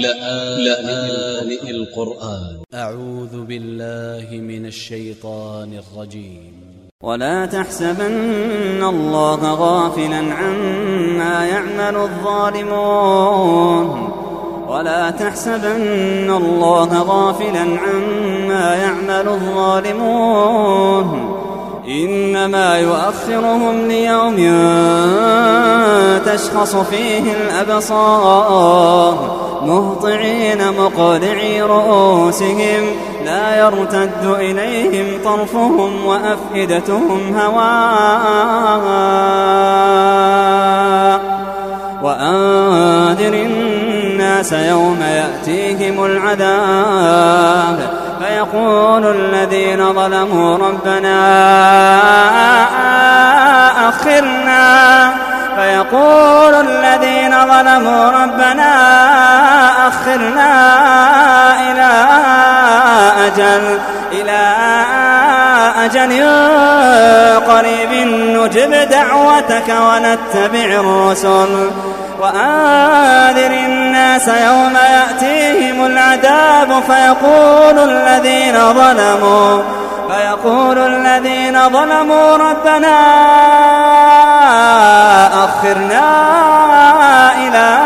لآن القرآن. أ ع و ذ ب ا ل ل ه من ا ل ش ي ط ا ن ا ل ج ي م ولا تحسبن الله غافلا عما يعمل الظالمون. ولا تحسبن الله غافلا عما يعمل الظالمون. إنما يؤخرهم ليوم تشخص فيه الأبصار. مهطعين مقلعي رؤوسهم لا يرتد إليهم طرفهم وأفئدتهم هواء. وأنذر الناس يوم يأتيهم العذاب. فيقول الذين ظلموا ربنا أخرنا. فيقول الذين ظلموا ربنا أخرنا إلى أجل إلى أجل قريب نجب دعوتك ونتبع الرسل. وآذر الناس يوم يأتيهم العذاب فيقول الذين ظلموا فيقول الذين ظلموا ربنا أخرنا إلى أجل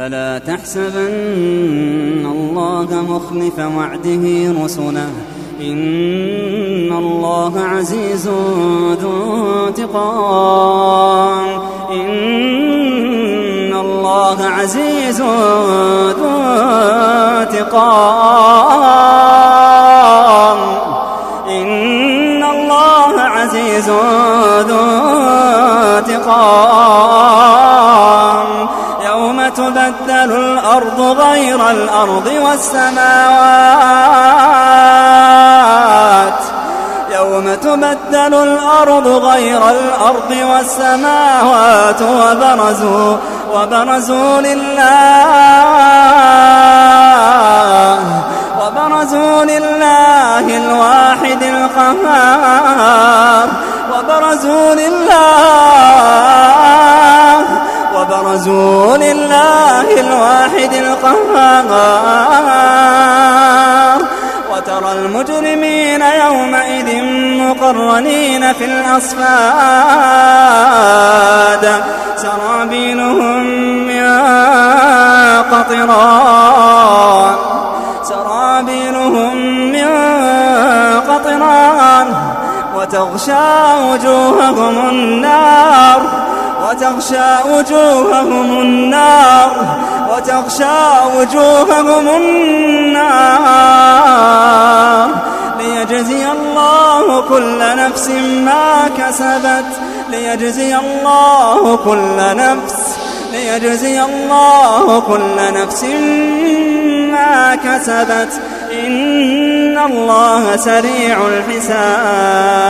فلا تحسبن الله مخلف وعده رسله. إن الله عزيز ذو انتقام. إن الله عزيز ذو انتقام. إن الله عزيز ذو انتقام. تبدل الأرض غير الأرض والسماوات. يوم تبدل الأرض غير الأرض والسماوات وبرزوا وبرزوا لله وبرزوا لله الواحد القهار وبرزوا لله وبرزوا لله الواحد القهار. وترى المجرمين يومئذ مقرنين في الأصفاد. سرابيلهم من قطران. سرابيلهم من قطران. وتغشى وجوههم النار. وتغشى وجوههم النار وتغشى وجوههم النار. ليجزي الله كل نفس ما كسبت ليجزي الله كل نفس ليجزي الله كل نفس ما كسبت. إن الله سريع الحساب.